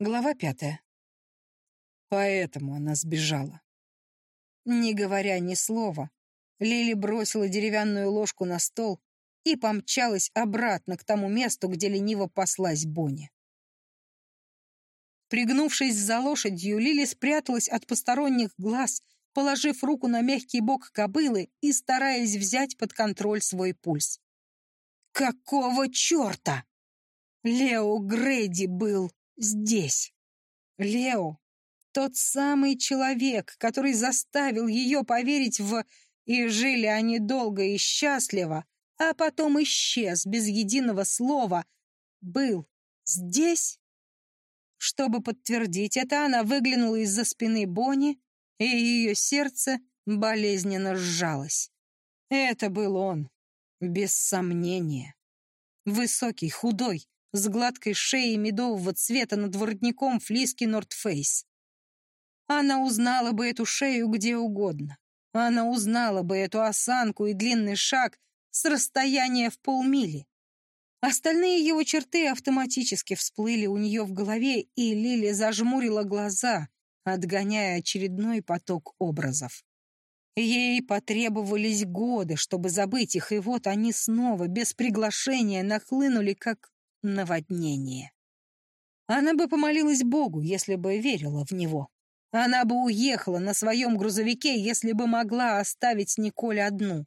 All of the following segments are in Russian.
Глава пятая. Поэтому она сбежала. Не говоря ни слова, Лили бросила деревянную ложку на стол и помчалась обратно к тому месту, где лениво паслась Бонни. Пригнувшись за лошадью, Лили спряталась от посторонних глаз, положив руку на мягкий бок кобылы и стараясь взять под контроль свой пульс. «Какого черта?» Лео Грейди был здесь. Лео — тот самый человек, который заставил ее поверить в «и жили они долго и счастливо», а потом исчез без единого слова, был здесь? Чтобы подтвердить это, она выглянула из-за спины Бонни, и ее сердце болезненно сжалось. Это был он, без сомнения. Высокий, худой, с гладкой шеей медового цвета над воротником флиски Нордфейс. Она узнала бы эту шею где угодно. Она узнала бы эту осанку и длинный шаг с расстояния в полмили. Остальные его черты автоматически всплыли у нее в голове, и Лили зажмурила глаза, отгоняя очередной поток образов. Ей потребовались годы, чтобы забыть их, и вот они снова, без приглашения, нахлынули, как наводнение. Она бы помолилась Богу, если бы верила в него. Она бы уехала на своем грузовике, если бы могла оставить Николь одну.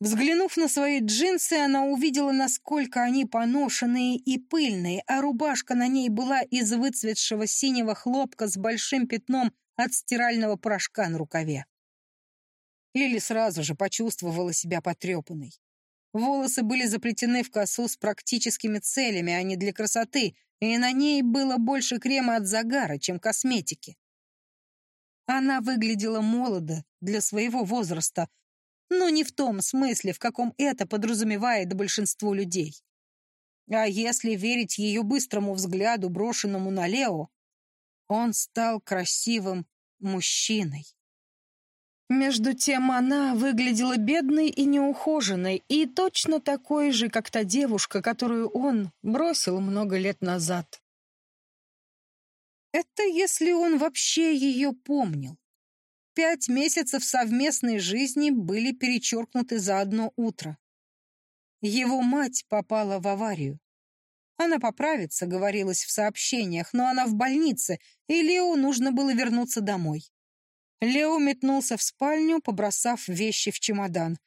Взглянув на свои джинсы, она увидела, насколько они поношенные и пыльные, а рубашка на ней была из выцветшего синего хлопка с большим пятном от стирального порошка на рукаве. Лили сразу же почувствовала себя потрепанной. Волосы были заплетены в косу с практическими целями, а не для красоты, и на ней было больше крема от загара, чем косметики. Она выглядела молодо для своего возраста, но не в том смысле, в каком это подразумевает большинство людей. А если верить ее быстрому взгляду, брошенному на Лео, он стал красивым мужчиной. Между тем она выглядела бедной и неухоженной, и точно такой же, как та девушка, которую он бросил много лет назад. Это если он вообще ее помнил. Пять месяцев совместной жизни были перечеркнуты за одно утро. Его мать попала в аварию. Она поправится, говорилось в сообщениях, но она в больнице, и Лео нужно было вернуться домой. Лео метнулся в спальню, побросав вещи в чемодан.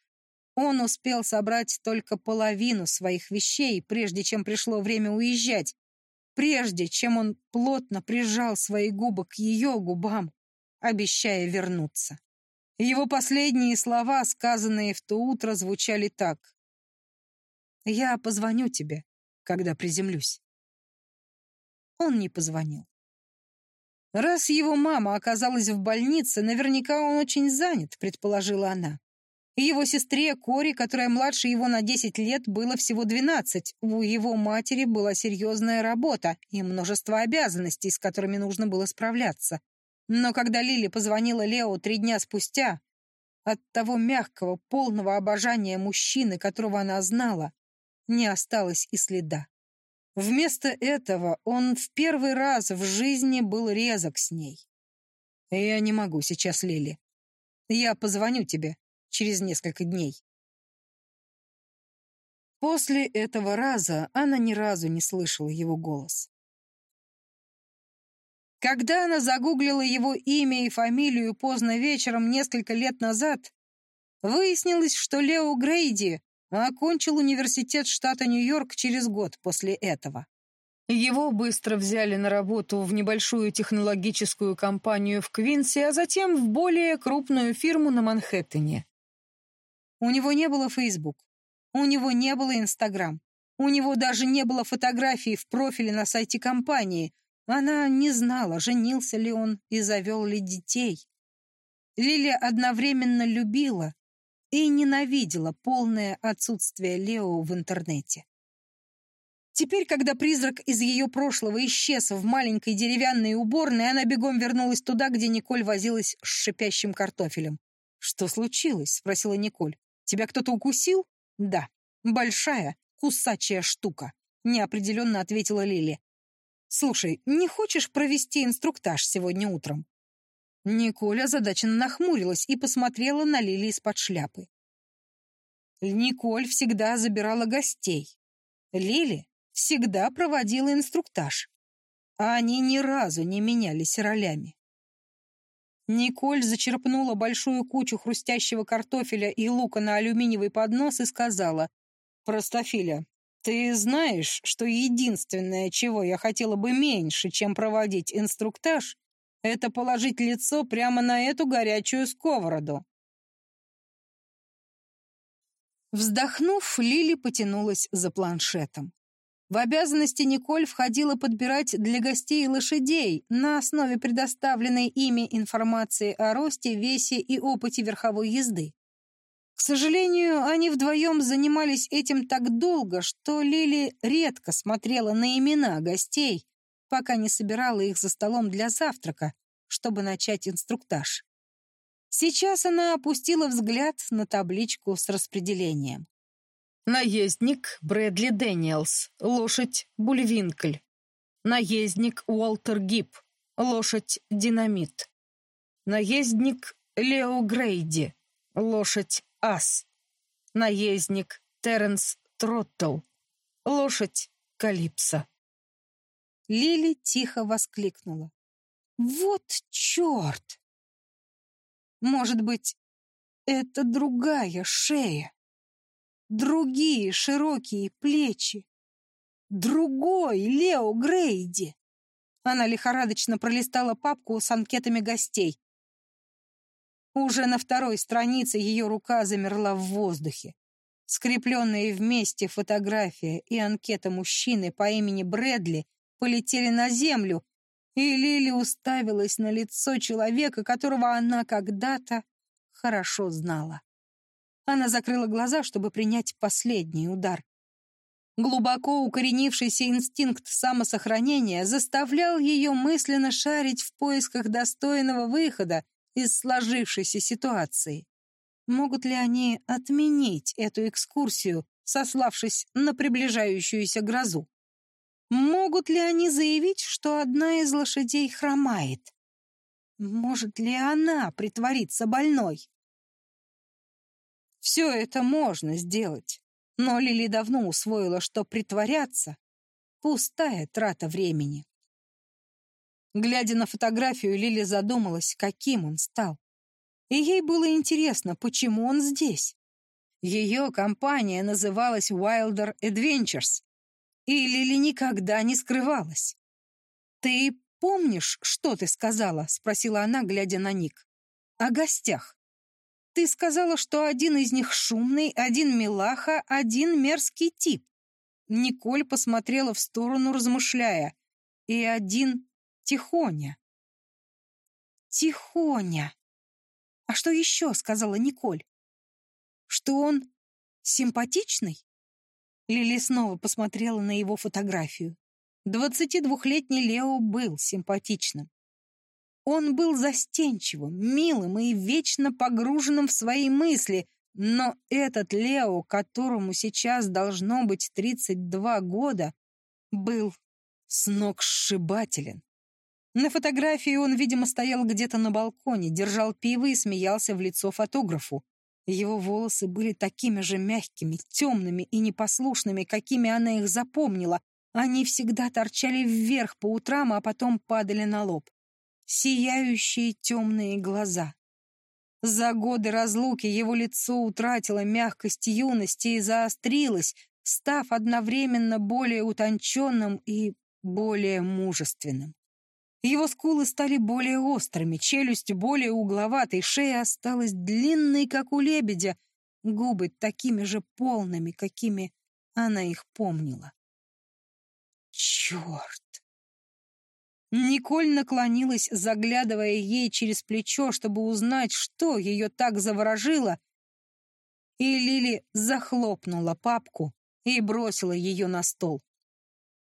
Он успел собрать только половину своих вещей, прежде чем пришло время уезжать, прежде чем он плотно прижал свои губы к ее губам, обещая вернуться. Его последние слова, сказанные в то утро, звучали так. «Я позвоню тебе, когда приземлюсь». Он не позвонил. Раз его мама оказалась в больнице, наверняка он очень занят, предположила она. Его сестре Кори, которая младше его на 10 лет, было всего 12. У его матери была серьезная работа и множество обязанностей, с которыми нужно было справляться. Но когда Лили позвонила Лео три дня спустя, от того мягкого, полного обожания мужчины, которого она знала, не осталось и следа. Вместо этого он в первый раз в жизни был резок с ней. «Я не могу сейчас, Лили. Я позвоню тебе через несколько дней». После этого раза она ни разу не слышала его голос. Когда она загуглила его имя и фамилию поздно вечером несколько лет назад, выяснилось, что Лео Грейди а окончил университет штата Нью-Йорк через год после этого. Его быстро взяли на работу в небольшую технологическую компанию в Квинсе, а затем в более крупную фирму на Манхэттене. У него не было Facebook, у него не было Instagram, у него даже не было фотографий в профиле на сайте компании. Она не знала, женился ли он и завел ли детей. Лилия одновременно любила и ненавидела полное отсутствие Лео в интернете. Теперь, когда призрак из ее прошлого исчез в маленькой деревянной уборной, она бегом вернулась туда, где Николь возилась с шипящим картофелем. «Что случилось?» — спросила Николь. «Тебя кто-то укусил?» «Да. Большая, кусачая штука», — неопределенно ответила Лили. Слушай, не хочешь провести инструктаж сегодня утром? Николя озадаченно нахмурилась и посмотрела на Лили из-под шляпы. Николь всегда забирала гостей. Лили всегда проводила инструктаж. А они ни разу не менялись ролями. Николь зачерпнула большую кучу хрустящего картофеля и лука на алюминиевый поднос и сказала, «Простофиля, ты знаешь, что единственное, чего я хотела бы меньше, чем проводить инструктаж, это положить лицо прямо на эту горячую сковороду. Вздохнув, Лили потянулась за планшетом. В обязанности Николь входило подбирать для гостей лошадей на основе предоставленной ими информации о росте, весе и опыте верховой езды. К сожалению, они вдвоем занимались этим так долго, что Лили редко смотрела на имена гостей, пока не собирала их за столом для завтрака, чтобы начать инструктаж. Сейчас она опустила взгляд на табличку с распределением. Наездник Брэдли Дэниелс, лошадь Бульвинкль. Наездник Уолтер Гиб, лошадь Динамит. Наездник Лео Грейди, лошадь Ас. Наездник Терренс Троттл, лошадь Калипсо. Лили тихо воскликнула. «Вот черт!» «Может быть, это другая шея, другие широкие плечи, другой Лео Грейди!» Она лихорадочно пролистала папку с анкетами гостей. Уже на второй странице ее рука замерла в воздухе. Скрепленные вместе фотография и анкета мужчины по имени Брэдли полетели на землю, и Лили уставилась на лицо человека, которого она когда-то хорошо знала. Она закрыла глаза, чтобы принять последний удар. Глубоко укоренившийся инстинкт самосохранения заставлял ее мысленно шарить в поисках достойного выхода из сложившейся ситуации. Могут ли они отменить эту экскурсию, сославшись на приближающуюся грозу? Могут ли они заявить, что одна из лошадей хромает? Может ли она притвориться больной? Все это можно сделать, но Лили давно усвоила, что притворяться — пустая трата времени. Глядя на фотографию, Лили задумалась, каким он стал. И ей было интересно, почему он здесь. Ее компания называлась Wilder Adventures, и Лили никогда не скрывалась. «Ты помнишь, что ты сказала?» — спросила она, глядя на Ник. «О гостях. Ты сказала, что один из них шумный, один милаха, один мерзкий тип». Николь посмотрела в сторону, размышляя. «И один тихоня». «Тихоня. А что еще?» — сказала Николь. «Что он симпатичный?» Лили снова посмотрела на его фотографию. Двадцатидвухлетний Лео был симпатичным. Он был застенчивым, милым и вечно погруженным в свои мысли, но этот Лео, которому сейчас должно быть 32 года, был сногсшибателен. На фотографии он, видимо, стоял где-то на балконе, держал пиво и смеялся в лицо фотографу. Его волосы были такими же мягкими, темными и непослушными, какими она их запомнила. Они всегда торчали вверх по утрам, а потом падали на лоб. Сияющие темные глаза. За годы разлуки его лицо утратило мягкость юности и заострилось, став одновременно более утонченным и более мужественным. Его скулы стали более острыми, челюсть более угловатой, шея осталась длинной, как у лебедя, губы такими же полными, какими она их помнила. Черт! Николь наклонилась, заглядывая ей через плечо, чтобы узнать, что ее так заворожило, и Лили захлопнула папку и бросила ее на стол.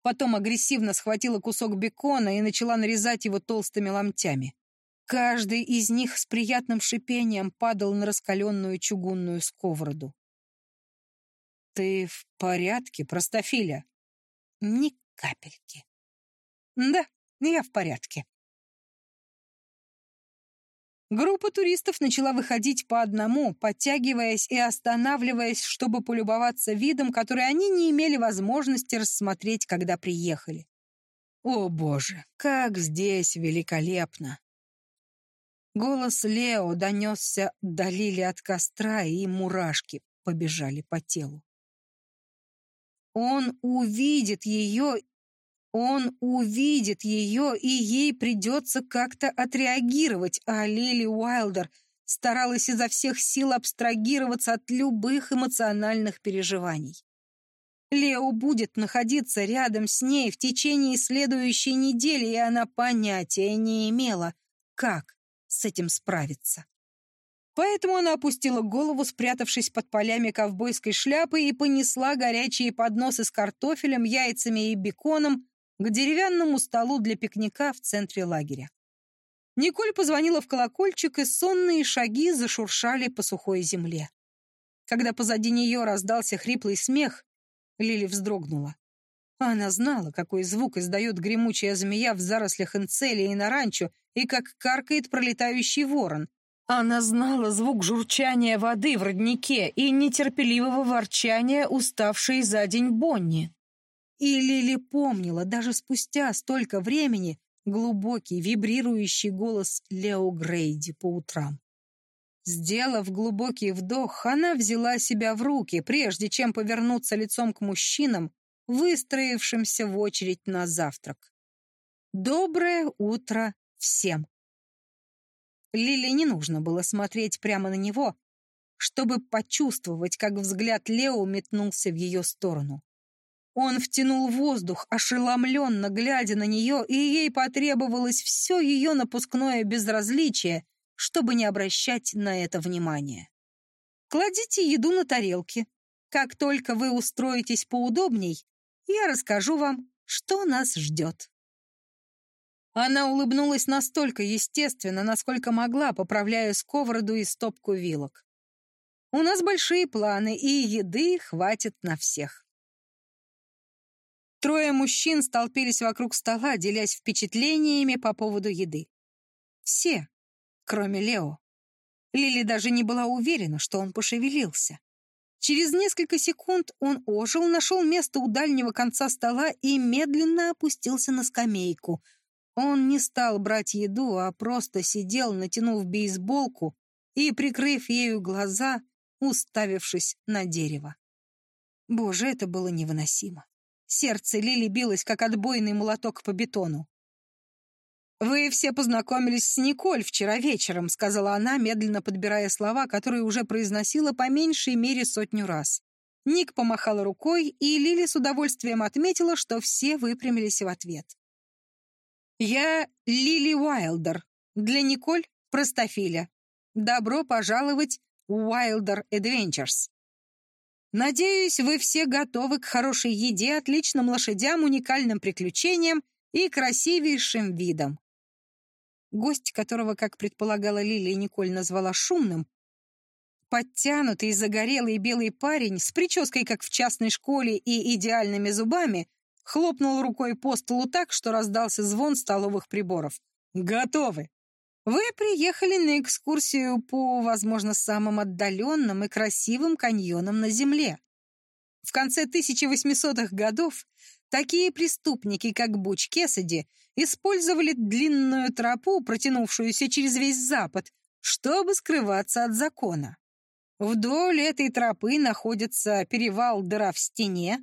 Потом агрессивно схватила кусок бекона и начала нарезать его толстыми ломтями. Каждый из них с приятным шипением падал на раскаленную чугунную сковороду. «Ты в порядке, простофиля?» «Ни капельки». Да, я в порядке. Группа туристов начала выходить по одному, подтягиваясь и останавливаясь, чтобы полюбоваться видом, который они не имели возможности рассмотреть, когда приехали. О, боже, как здесь великолепно! Голос Лео донесся до Лили от костра, и мурашки побежали по телу. Он увидит ее он увидит ее, и ей придется как-то отреагировать, а Лили Уайлдер старалась изо всех сил абстрагироваться от любых эмоциональных переживаний. Лео будет находиться рядом с ней в течение следующей недели, и она понятия не имела, как с этим справиться. Поэтому она опустила голову, спрятавшись под полями ковбойской шляпы, и понесла горячие подносы с картофелем, яйцами и беконом к деревянному столу для пикника в центре лагеря. Николь позвонила в колокольчик, и сонные шаги зашуршали по сухой земле. Когда позади нее раздался хриплый смех, Лили вздрогнула. Она знала, какой звук издает гремучая змея в зарослях инцелии на ранчо и как каркает пролетающий ворон. Она знала звук журчания воды в роднике и нетерпеливого ворчания, уставшей за день Бонни. И Лили помнила даже спустя столько времени глубокий, вибрирующий голос Лео Грейди по утрам. Сделав глубокий вдох, она взяла себя в руки, прежде чем повернуться лицом к мужчинам, выстроившимся в очередь на завтрак. «Доброе утро всем!» Лили не нужно было смотреть прямо на него, чтобы почувствовать, как взгляд Лео метнулся в ее сторону. Он втянул воздух, ошеломленно глядя на нее, и ей потребовалось все ее напускное безразличие, чтобы не обращать на это внимания. Кладите еду на тарелки. Как только вы устроитесь поудобней, я расскажу вам, что нас ждет. Она улыбнулась настолько естественно, насколько могла, поправляя сковороду и стопку вилок. «У нас большие планы, и еды хватит на всех». Трое мужчин столпились вокруг стола, делясь впечатлениями по поводу еды. Все, кроме Лео. Лили даже не была уверена, что он пошевелился. Через несколько секунд он ожил, нашел место у дальнего конца стола и медленно опустился на скамейку. Он не стал брать еду, а просто сидел, натянув бейсболку и прикрыв ею глаза, уставившись на дерево. Боже, это было невыносимо. Сердце Лили билось, как отбойный молоток по бетону. «Вы все познакомились с Николь вчера вечером», — сказала она, медленно подбирая слова, которые уже произносила по меньшей мере сотню раз. Ник помахала рукой, и Лили с удовольствием отметила, что все выпрямились в ответ. «Я Лили Уайлдер. Для Николь — простофиля. Добро пожаловать в Уайлдер Adventures. Надеюсь, вы все готовы к хорошей еде, отличным лошадям, уникальным приключениям и красивейшим видам. Гость, которого, как предполагала Лилия Николь, назвала шумным, подтянутый, загорелый белый парень с прической, как в частной школе, и идеальными зубами, хлопнул рукой по столу так, что раздался звон столовых приборов. «Готовы!» Вы приехали на экскурсию по, возможно, самым отдаленным и красивым каньонам на Земле. В конце 1800-х годов такие преступники, как Буч Кесади, использовали длинную тропу, протянувшуюся через весь Запад, чтобы скрываться от закона. Вдоль этой тропы находятся перевал Дыра в стене,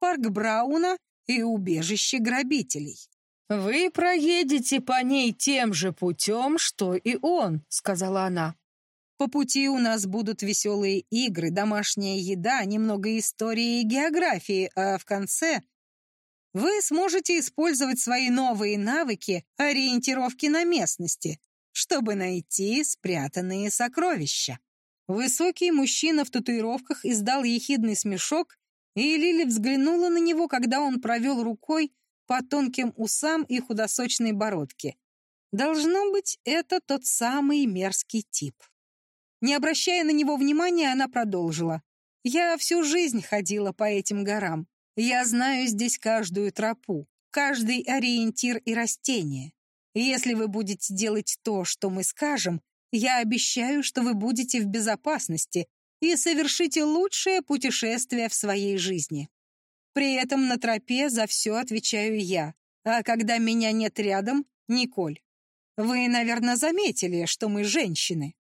парк Брауна и убежище грабителей. «Вы проедете по ней тем же путем, что и он», — сказала она. «По пути у нас будут веселые игры, домашняя еда, немного истории и географии, а в конце вы сможете использовать свои новые навыки ориентировки на местности, чтобы найти спрятанные сокровища». Высокий мужчина в татуировках издал ехидный смешок, и Лили взглянула на него, когда он провел рукой по тонким усам и худосочной бородке. Должно быть, это тот самый мерзкий тип. Не обращая на него внимания, она продолжила. «Я всю жизнь ходила по этим горам. Я знаю здесь каждую тропу, каждый ориентир и растение. Если вы будете делать то, что мы скажем, я обещаю, что вы будете в безопасности и совершите лучшее путешествие в своей жизни. При этом на тропе за все отвечаю я, а когда меня нет рядом — Николь. Вы, наверное, заметили, что мы женщины.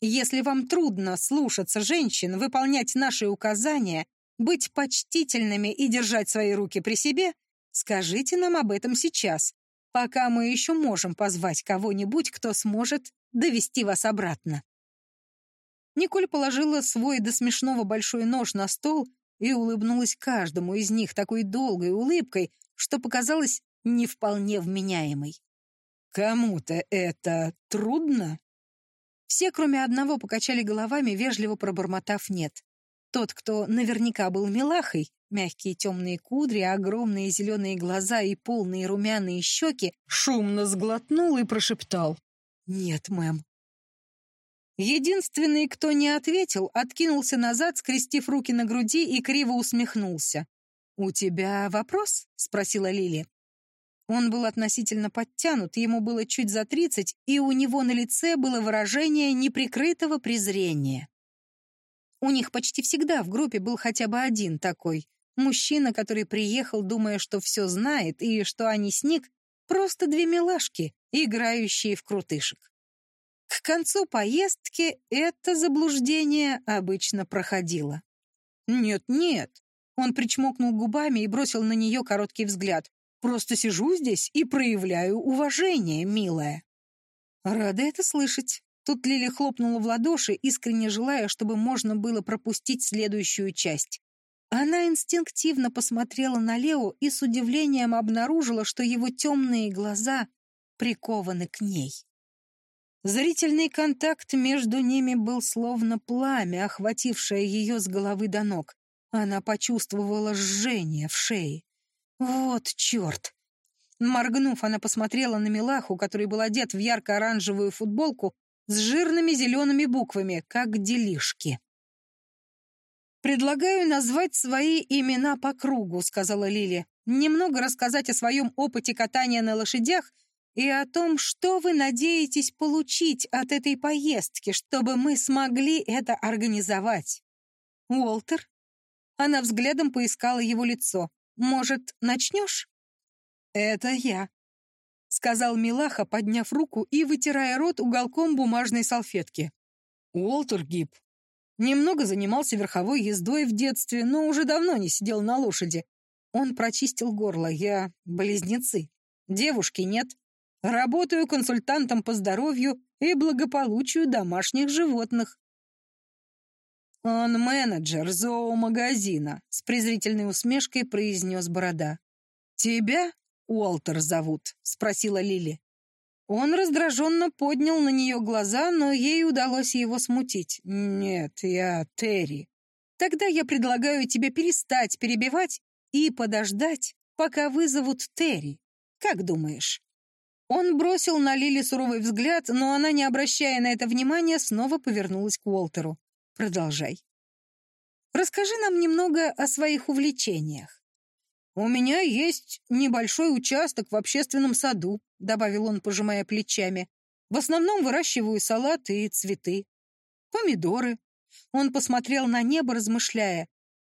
Если вам трудно слушаться женщин, выполнять наши указания, быть почтительными и держать свои руки при себе, скажите нам об этом сейчас, пока мы еще можем позвать кого-нибудь, кто сможет довести вас обратно. Николь положила свой до смешного большой нож на стол и улыбнулась каждому из них такой долгой улыбкой, что показалось не вполне вменяемой. «Кому-то это трудно?» Все, кроме одного, покачали головами, вежливо пробормотав «нет». Тот, кто наверняка был милахой, мягкие темные кудри, огромные зеленые глаза и полные румяные щеки, шумно сглотнул и прошептал «Нет, мэм». Единственный, кто не ответил, откинулся назад, скрестив руки на груди и криво усмехнулся. «У тебя вопрос?» — спросила Лили. Он был относительно подтянут, ему было чуть за тридцать, и у него на лице было выражение неприкрытого презрения. У них почти всегда в группе был хотя бы один такой. Мужчина, который приехал, думая, что все знает, и что они с Ник просто две милашки, играющие в крутышек. К концу поездки это заблуждение обычно проходило. «Нет-нет», — он причмокнул губами и бросил на нее короткий взгляд. «Просто сижу здесь и проявляю уважение, милая». «Рада это слышать». Тут Лили хлопнула в ладоши, искренне желая, чтобы можно было пропустить следующую часть. Она инстинктивно посмотрела на Лео и с удивлением обнаружила, что его темные глаза прикованы к ней. Зрительный контакт между ними был словно пламя, охватившее ее с головы до ног. Она почувствовала жжение в шее. Вот черт! Моргнув, она посмотрела на Милаху, который был одет в ярко-оранжевую футболку с жирными зелеными буквами, как делишки. «Предлагаю назвать свои имена по кругу», — сказала Лили. «Немного рассказать о своем опыте катания на лошадях и о том, что вы надеетесь получить от этой поездки, чтобы мы смогли это организовать». «Уолтер?» Она взглядом поискала его лицо. «Может, начнешь?» «Это я», — сказал Милаха, подняв руку и вытирая рот уголком бумажной салфетки. Уолтер Гиб. Немного занимался верховой ездой в детстве, но уже давно не сидел на лошади. Он прочистил горло. Я близнецы. Девушки нет. Работаю консультантом по здоровью и благополучию домашних животных. Он менеджер зоомагазина, с презрительной усмешкой произнес Борода. Тебя Уолтер зовут?» — спросила Лили. Он раздраженно поднял на нее глаза, но ей удалось его смутить. «Нет, я Терри. Тогда я предлагаю тебе перестать перебивать и подождать, пока вызовут Терри. Как думаешь?» Он бросил на Лили суровый взгляд, но она, не обращая на это внимания, снова повернулась к Уолтеру. «Продолжай. Расскажи нам немного о своих увлечениях. «У меня есть небольшой участок в общественном саду», — добавил он, пожимая плечами. «В основном выращиваю салаты и цветы. Помидоры». Он посмотрел на небо, размышляя.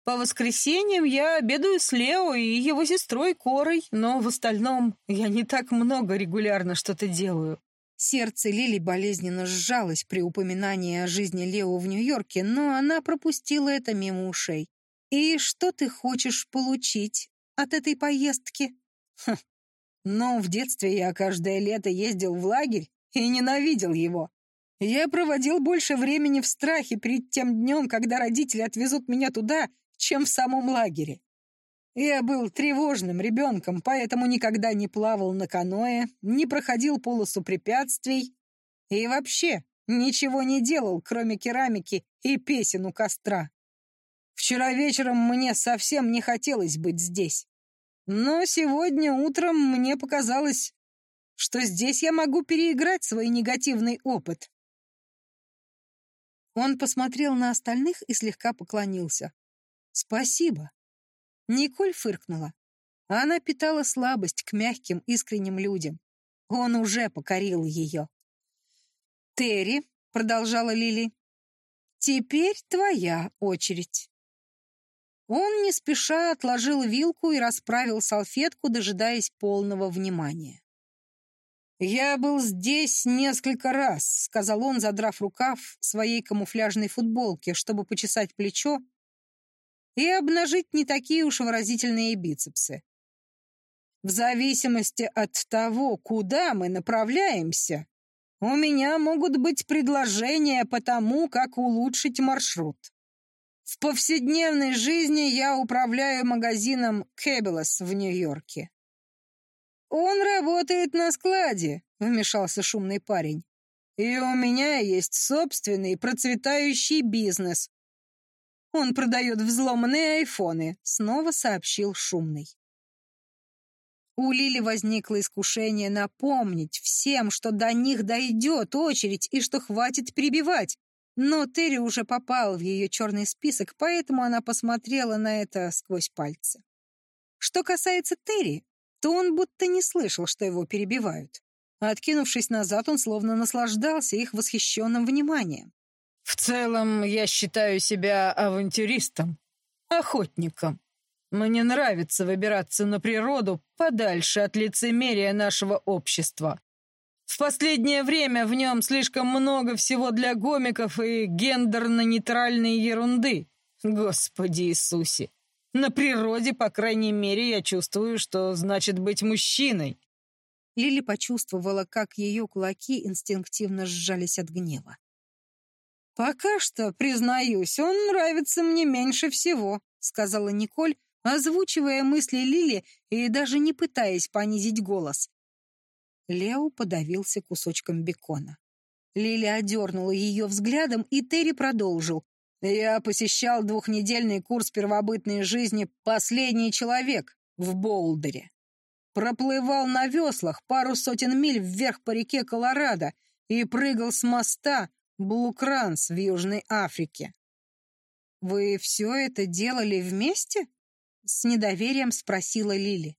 «По воскресеньям я обедаю с Лео и его сестрой Корой, но в остальном я не так много регулярно что-то делаю». Сердце Лили болезненно сжалось при упоминании о жизни Лео в Нью-Йорке, но она пропустила это мимо ушей. «И что ты хочешь получить от этой поездки? Хм. Но в детстве я каждое лето ездил в лагерь и ненавидел его. Я проводил больше времени в страхе перед тем днем, когда родители отвезут меня туда, чем в самом лагере. Я был тревожным ребенком, поэтому никогда не плавал на каное, не проходил полосу препятствий и вообще ничего не делал, кроме керамики и песен у костра. Вчера вечером мне совсем не хотелось быть здесь. Но сегодня утром мне показалось, что здесь я могу переиграть свой негативный опыт. Он посмотрел на остальных и слегка поклонился. «Спасибо». Николь фыркнула. Она питала слабость к мягким, искренним людям. Он уже покорил ее. «Терри», — продолжала Лили, — «теперь твоя очередь». Он не спеша отложил вилку и расправил салфетку, дожидаясь полного внимания. «Я был здесь несколько раз», — сказал он, задрав рукав своей камуфляжной футболки, чтобы почесать плечо и обнажить не такие уж выразительные бицепсы. В зависимости от того, куда мы направляемся, у меня могут быть предложения по тому, как улучшить маршрут. В повседневной жизни я управляю магазином Кэббелос в Нью-Йорке. «Он работает на складе», — вмешался шумный парень. «И у меня есть собственный процветающий бизнес». «Он продает взломанные айфоны», — снова сообщил шумный. У Лили возникло искушение напомнить всем, что до них дойдет очередь и что хватит перебивать. Но Терри уже попал в ее черный список, поэтому она посмотрела на это сквозь пальцы. Что касается Терри, то он будто не слышал, что его перебивают. Откинувшись назад, он словно наслаждался их восхищенным вниманием. «В целом, я считаю себя авантюристом, охотником. Мне нравится выбираться на природу подальше от лицемерия нашего общества. В последнее время в нем слишком много всего для гомиков и гендерно-нейтральной ерунды. Господи Иисусе! На природе, по крайней мере, я чувствую, что значит быть мужчиной. Лили почувствовала, как ее кулаки инстинктивно сжались от гнева. «Пока что, признаюсь, он нравится мне меньше всего», — сказала Николь, озвучивая мысли Лили и даже не пытаясь понизить голос. Лео подавился кусочком бекона. Лили одернула ее взглядом, и Терри продолжил. Я посещал двухнедельный курс первобытной жизни «Последний человек» в Болдере. Проплывал на веслах пару сотен миль вверх по реке Колорадо и прыгал с моста Блукранс в Южной Африке. «Вы все это делали вместе?» — с недоверием спросила Лили.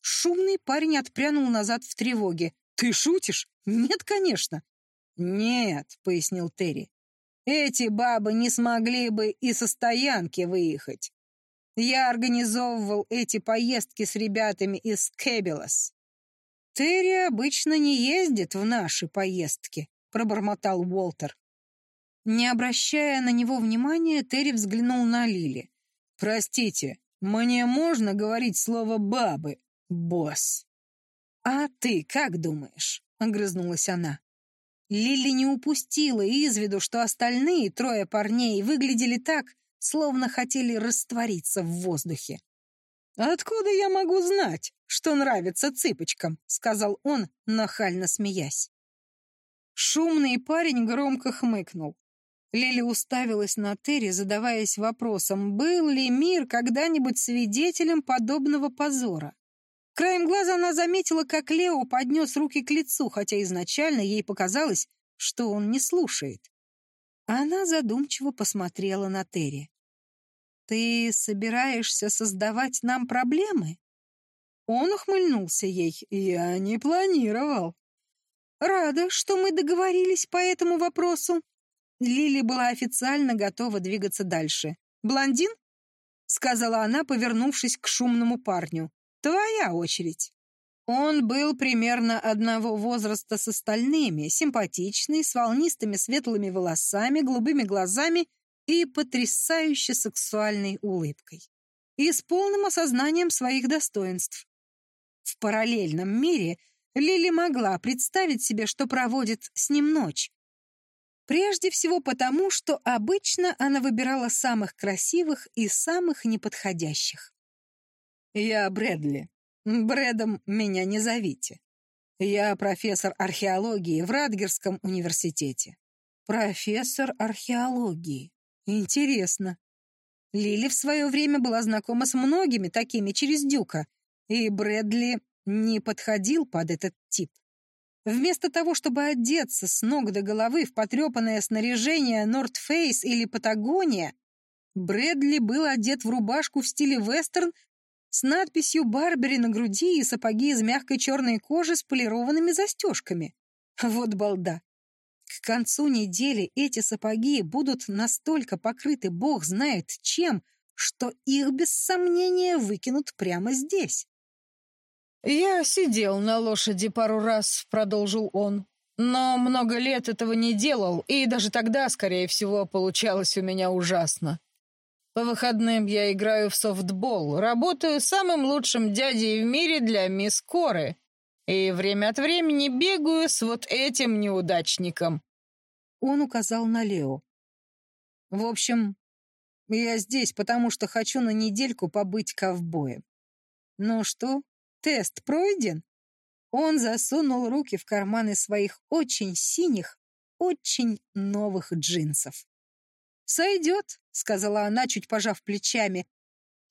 Шумный парень отпрянул назад в тревоге. «Ты шутишь? Нет, конечно». «Нет», — пояснил Терри. Эти бабы не смогли бы и со стоянки выехать. Я организовывал эти поездки с ребятами из Кэбелос. Терри обычно не ездит в наши поездки, пробормотал Уолтер. Не обращая на него внимания, Терри взглянул на Лили. Простите, мне можно говорить слово бабы, босс? А ты как думаешь? огрызнулась она. Лили не упустила из виду, что остальные трое парней выглядели так, словно хотели раствориться в воздухе. «Откуда я могу знать, что нравится цыпочкам?» — сказал он, нахально смеясь. Шумный парень громко хмыкнул. Лили уставилась на Терри, задаваясь вопросом, был ли мир когда-нибудь свидетелем подобного позора. Краем глаза она заметила, как Лео поднес руки к лицу, хотя изначально ей показалось, что он не слушает. Она задумчиво посмотрела на Терри. «Ты собираешься создавать нам проблемы?» Он ухмыльнулся ей. «Я не планировал». «Рада, что мы договорились по этому вопросу». Лили была официально готова двигаться дальше. «Блондин?» — сказала она, повернувшись к шумному парню. Твоя очередь. Он был примерно одного возраста с остальными, симпатичный, с волнистыми светлыми волосами, голубыми глазами и потрясающе сексуальной улыбкой. И с полным осознанием своих достоинств. В параллельном мире Лили могла представить себе, что проводит с ним ночь. Прежде всего потому, что обычно она выбирала самых красивых и самых неподходящих. «Я Брэдли. Брэдом меня не зовите. Я профессор археологии в Радгерском университете». «Профессор археологии. Интересно. Лили в свое время была знакома с многими такими через Дюка, и Брэдли не подходил под этот тип. Вместо того, чтобы одеться с ног до головы в потрепанное снаряжение Face или Патагония, Брэдли был одет в рубашку в стиле вестерн с надписью «Барбери» на груди и сапоги из мягкой черной кожи с полированными застежками. Вот балда. К концу недели эти сапоги будут настолько покрыты бог знает чем, что их без сомнения выкинут прямо здесь. «Я сидел на лошади пару раз», — продолжил он. «Но много лет этого не делал, и даже тогда, скорее всего, получалось у меня ужасно. По выходным я играю в софтбол, работаю самым лучшим дядей в мире для мисс Коры. И время от времени бегаю с вот этим неудачником». Он указал на Лео. «В общем, я здесь, потому что хочу на недельку побыть ковбоем. Ну что, тест пройден?» Он засунул руки в карманы своих очень синих, очень новых джинсов. «Сойдет», — сказала она, чуть пожав плечами.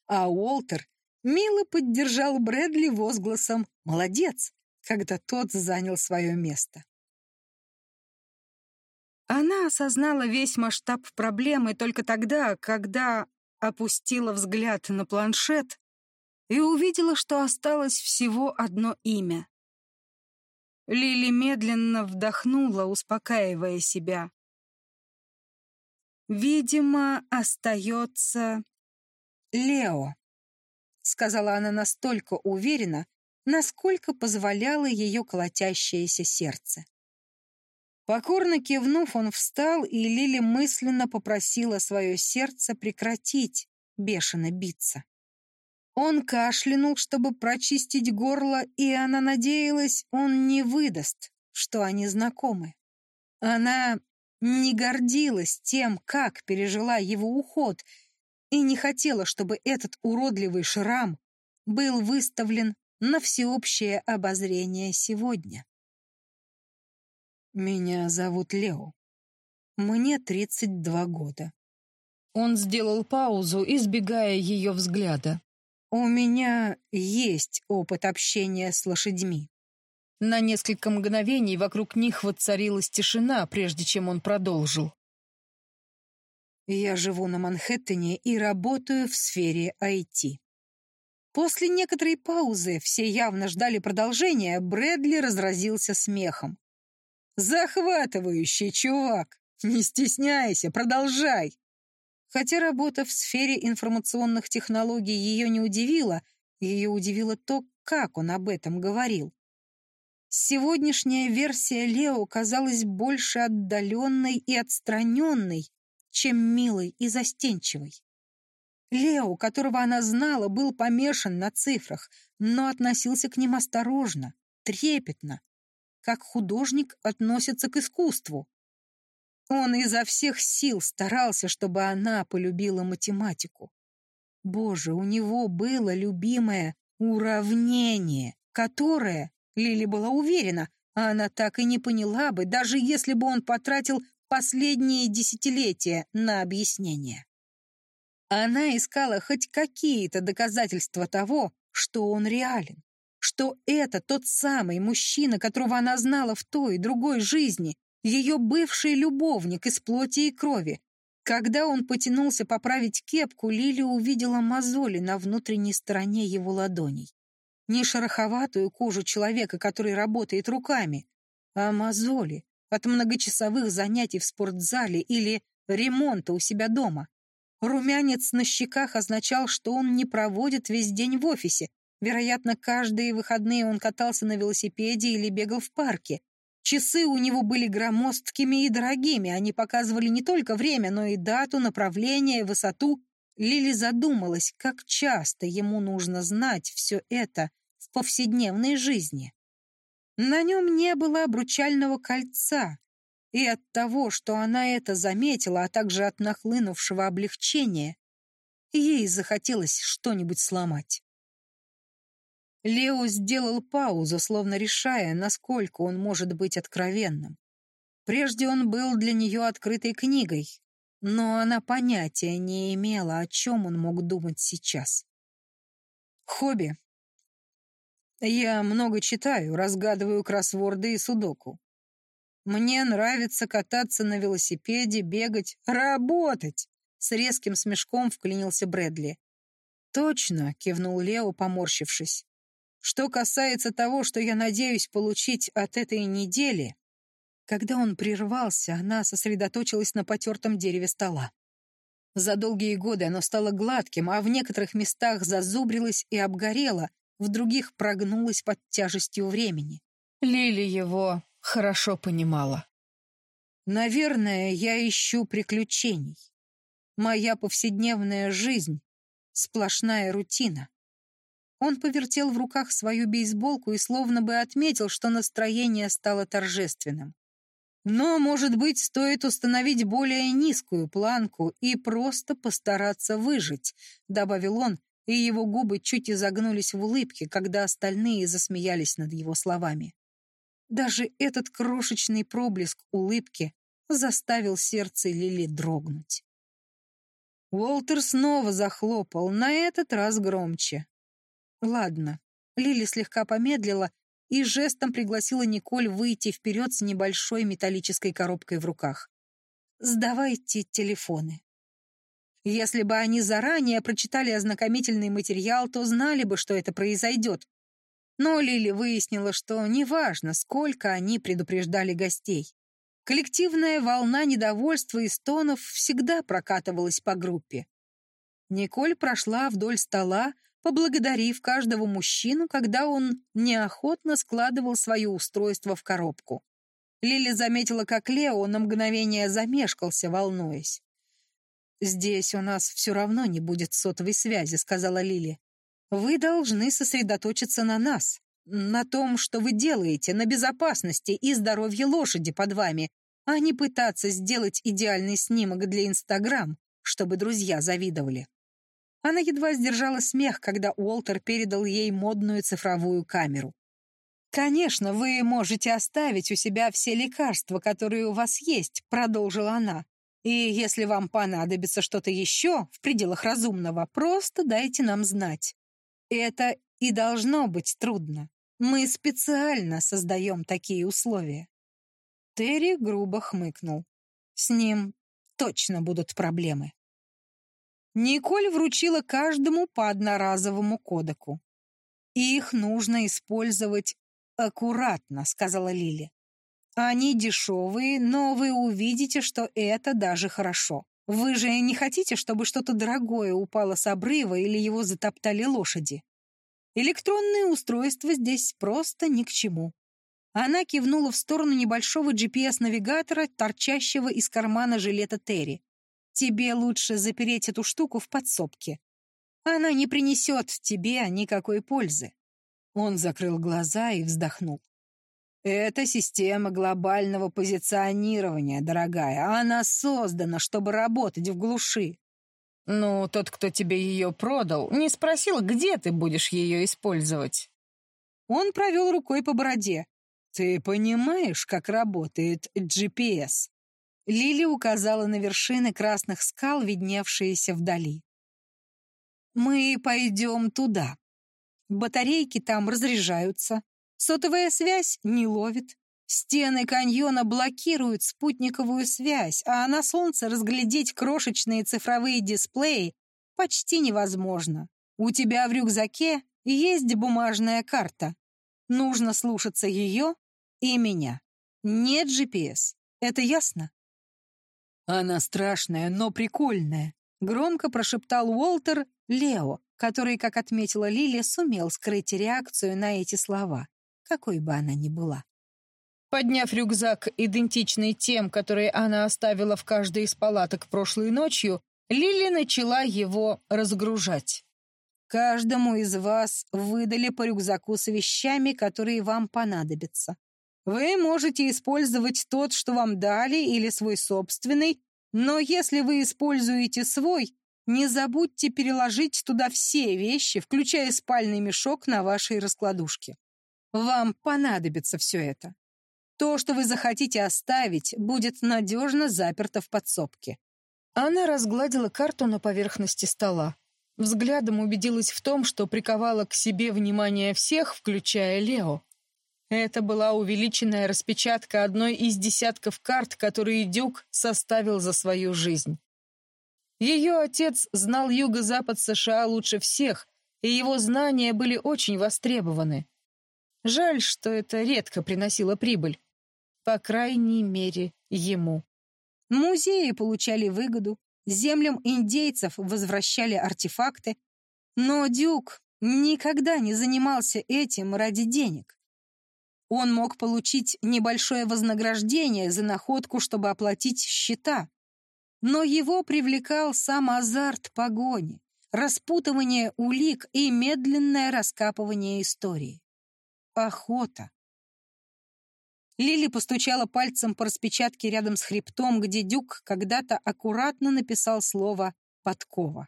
А Уолтер мило поддержал Брэдли возгласом «Молодец», когда тот занял свое место. Она осознала весь масштаб проблемы только тогда, когда опустила взгляд на планшет и увидела, что осталось всего одно имя. Лили медленно вдохнула, успокаивая себя. «Видимо, остается Лео», — сказала она настолько уверенно, насколько позволяло ее колотящееся сердце. Покорно кивнув, он встал, и Лили мысленно попросила свое сердце прекратить бешено биться. Он кашлянул, чтобы прочистить горло, и она надеялась, он не выдаст, что они знакомы. Она не гордилась тем, как пережила его уход, и не хотела, чтобы этот уродливый шрам был выставлен на всеобщее обозрение сегодня. «Меня зовут Лео. Мне 32 года». Он сделал паузу, избегая ее взгляда. «У меня есть опыт общения с лошадьми. На несколько мгновений вокруг них воцарилась тишина, прежде чем он продолжил. «Я живу на Манхэттене и работаю в сфере IT». После некоторой паузы, все явно ждали продолжения, Брэдли разразился смехом. «Захватывающий, чувак! Не стесняйся, продолжай!» Хотя работа в сфере информационных технологий ее не удивила, ее удивило то, как он об этом говорил. Сегодняшняя версия Лео казалась больше отдаленной и отстраненной, чем милой и застенчивой. Лео, которого она знала, был помешан на цифрах, но относился к ним осторожно, трепетно, как художник относится к искусству. Он изо всех сил старался, чтобы она полюбила математику. Боже, у него было любимое уравнение, которое Лили была уверена, а она так и не поняла бы, даже если бы он потратил последние десятилетия на объяснение. Она искала хоть какие-то доказательства того, что он реален, что это тот самый мужчина, которого она знала в той и другой жизни, ее бывший любовник из плоти и крови. Когда он потянулся поправить кепку, Лили увидела мозоли на внутренней стороне его ладоней. Не шероховатую кожу человека, который работает руками, а мозоли от многочасовых занятий в спортзале или ремонта у себя дома. Румянец на щеках означал, что он не проводит весь день в офисе. Вероятно, каждые выходные он катался на велосипеде или бегал в парке. Часы у него были громоздкими и дорогими. Они показывали не только время, но и дату, направление, высоту Лили задумалась, как часто ему нужно знать все это в повседневной жизни. На нем не было обручального кольца, и от того, что она это заметила, а также от нахлынувшего облегчения, ей захотелось что-нибудь сломать. Лео сделал паузу, словно решая, насколько он может быть откровенным. Прежде он был для нее открытой книгой, но она понятия не имела, о чем он мог думать сейчас. Хобби. Я много читаю, разгадываю кроссворды и судоку. Мне нравится кататься на велосипеде, бегать, работать. С резким смешком вклинился Брэдли. «Точно», — кивнул Лео, поморщившись. «Что касается того, что я надеюсь получить от этой недели...» Когда он прервался, она сосредоточилась на потертом дереве стола. За долгие годы оно стало гладким, а в некоторых местах зазубрилось и обгорело, в других прогнулось под тяжестью времени. Лили его хорошо понимала. «Наверное, я ищу приключений. Моя повседневная жизнь — сплошная рутина». Он повертел в руках свою бейсболку и словно бы отметил, что настроение стало торжественным. Но, может быть, стоит установить более низкую планку и просто постараться выжить, добавил он, и его губы чуть изогнулись в улыбке, когда остальные засмеялись над его словами. Даже этот крошечный проблеск улыбки заставил сердце Лили дрогнуть. Уолтер снова захлопал, на этот раз громче. Ладно. Лили слегка помедлила и жестом пригласила Николь выйти вперед с небольшой металлической коробкой в руках. «Сдавайте телефоны». Если бы они заранее прочитали ознакомительный материал, то знали бы, что это произойдет. Но Лили выяснила, что неважно, сколько они предупреждали гостей. Коллективная волна недовольства и стонов всегда прокатывалась по группе. Николь прошла вдоль стола, поблагодарив каждого мужчину, когда он неохотно складывал свое устройство в коробку. Лили заметила, как Лео на мгновение замешкался, волнуясь. «Здесь у нас все равно не будет сотовой связи», — сказала Лили. «Вы должны сосредоточиться на нас, на том, что вы делаете, на безопасности и здоровье лошади под вами, а не пытаться сделать идеальный снимок для Инстаграм, чтобы друзья завидовали». Она едва сдержала смех, когда Уолтер передал ей модную цифровую камеру. «Конечно, вы можете оставить у себя все лекарства, которые у вас есть», — продолжила она. «И если вам понадобится что-то еще в пределах разумного, просто дайте нам знать. Это и должно быть трудно. Мы специально создаем такие условия». Терри грубо хмыкнул. «С ним точно будут проблемы». Николь вручила каждому по одноразовому кодеку. «Их нужно использовать аккуратно», — сказала Лили. «Они дешевые, но вы увидите, что это даже хорошо. Вы же не хотите, чтобы что-то дорогое упало с обрыва или его затоптали лошади? Электронные устройства здесь просто ни к чему». Она кивнула в сторону небольшого GPS-навигатора, торчащего из кармана жилета Терри. Тебе лучше запереть эту штуку в подсобке. Она не принесет тебе никакой пользы. Он закрыл глаза и вздохнул. Это система глобального позиционирования, дорогая. Она создана, чтобы работать в глуши. Ну, тот, кто тебе ее продал, не спросил, где ты будешь ее использовать. Он провел рукой по бороде. Ты понимаешь, как работает GPS? Лили указала на вершины красных скал, видневшиеся вдали. «Мы пойдем туда. Батарейки там разряжаются, сотовая связь не ловит, стены каньона блокируют спутниковую связь, а на солнце разглядеть крошечные цифровые дисплеи почти невозможно. У тебя в рюкзаке есть бумажная карта. Нужно слушаться ее и меня. Нет GPS. Это ясно?» «Она страшная, но прикольная», — громко прошептал Уолтер Лео, который, как отметила Лили, сумел скрыть реакцию на эти слова, какой бы она ни была. Подняв рюкзак, идентичный тем, которые она оставила в каждой из палаток прошлой ночью, Лили начала его разгружать. «Каждому из вас выдали по рюкзаку с вещами, которые вам понадобятся. Вы можете использовать тот, что вам дали, или свой собственный, но если вы используете свой, не забудьте переложить туда все вещи, включая спальный мешок на вашей раскладушке. Вам понадобится все это. То, что вы захотите оставить, будет надежно заперто в подсобке. Она разгладила карту на поверхности стола. Взглядом убедилась в том, что приковала к себе внимание всех, включая Лео. Это была увеличенная распечатка одной из десятков карт, которые Дюк составил за свою жизнь. Ее отец знал юго-запад США лучше всех, и его знания были очень востребованы. Жаль, что это редко приносило прибыль. По крайней мере, ему. Музеи получали выгоду, землям индейцев возвращали артефакты, но Дюк никогда не занимался этим ради денег. Он мог получить небольшое вознаграждение за находку, чтобы оплатить счета. Но его привлекал сам азарт погони, распутывание улик и медленное раскапывание истории. Охота. Лили постучала пальцем по распечатке рядом с хребтом, где Дюк когда-то аккуратно написал слово «подкова».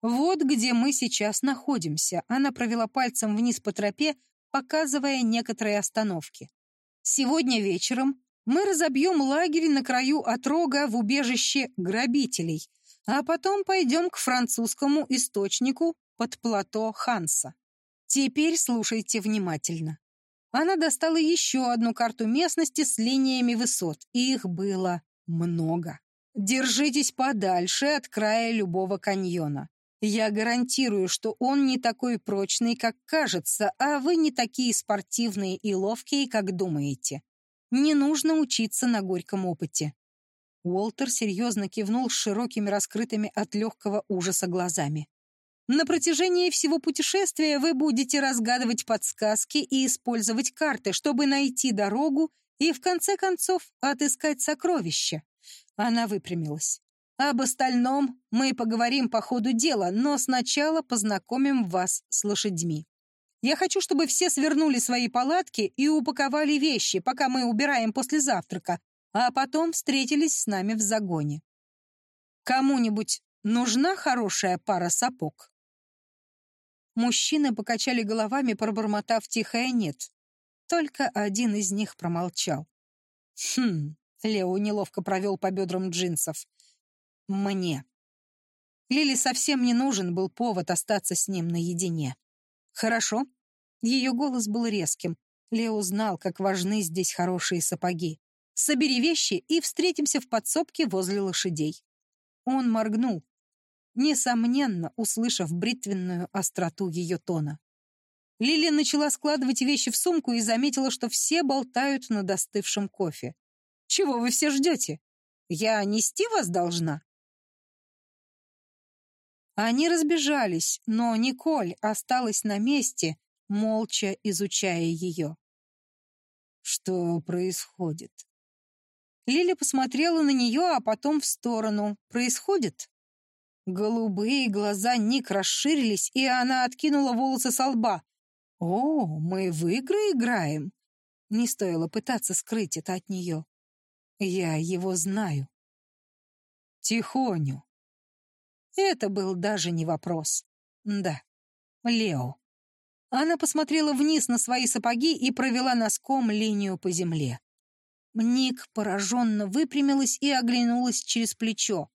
«Вот где мы сейчас находимся», она провела пальцем вниз по тропе, показывая некоторые остановки. «Сегодня вечером мы разобьем лагерь на краю отрога в убежище грабителей, а потом пойдем к французскому источнику под плато Ханса. Теперь слушайте внимательно. Она достала еще одну карту местности с линиями высот. Их было много. Держитесь подальше от края любого каньона. Я гарантирую, что он не такой прочный, как кажется, а вы не такие спортивные и ловкие, как думаете. Не нужно учиться на горьком опыте. Уолтер серьезно кивнул с широкими раскрытыми от легкого ужаса глазами. На протяжении всего путешествия вы будете разгадывать подсказки и использовать карты, чтобы найти дорогу и, в конце концов, отыскать сокровища. Она выпрямилась. Об остальном мы поговорим по ходу дела, но сначала познакомим вас с лошадьми. Я хочу, чтобы все свернули свои палатки и упаковали вещи, пока мы убираем после завтрака, а потом встретились с нами в загоне. Кому-нибудь нужна хорошая пара сапог? Мужчины покачали головами, пробормотав тихое «нет». Только один из них промолчал. «Хм...» — Лео неловко провел по бедрам джинсов. «Мне». Лили совсем не нужен был повод остаться с ним наедине. «Хорошо». Ее голос был резким. Лео знал, как важны здесь хорошие сапоги. «Собери вещи и встретимся в подсобке возле лошадей». Он моргнул, несомненно, услышав бритвенную остроту ее тона. Лили начала складывать вещи в сумку и заметила, что все болтают над остывшим кофе. «Чего вы все ждете? Я нести вас должна?» Они разбежались, но Николь осталась на месте, молча изучая ее. «Что происходит?» Лили посмотрела на нее, а потом в сторону. «Происходит?» Голубые глаза Ник расширились, и она откинула волосы со лба. «О, мы в игры играем!» Не стоило пытаться скрыть это от нее. Я его знаю. Тихоню. Это был даже не вопрос. Да, Лео. Она посмотрела вниз на свои сапоги и провела носком линию по земле. Ник пораженно выпрямилась и оглянулась через плечо.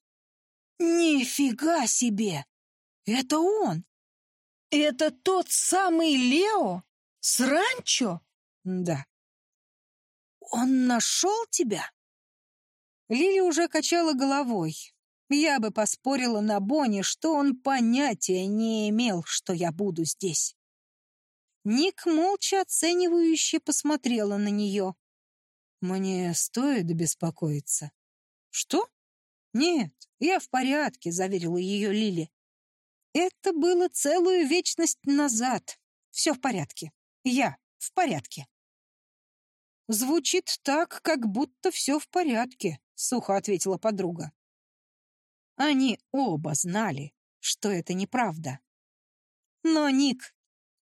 «Нифига себе! Это он! Это тот самый Лео? С ранчо?» «Да». «Он нашел тебя?» Лили уже качала головой. Я бы поспорила на Бонни, что он понятия не имел, что я буду здесь. Ник молча оценивающе посмотрела на нее. «Мне стоит беспокоиться». «Что?» «Нет, я в порядке», — заверила ее Лили. «Это было целую вечность назад. Все в порядке. Я в порядке». «Звучит так, как будто все в порядке», — сухо ответила подруга. Они оба знали, что это неправда. Но Ник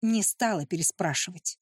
не стала переспрашивать.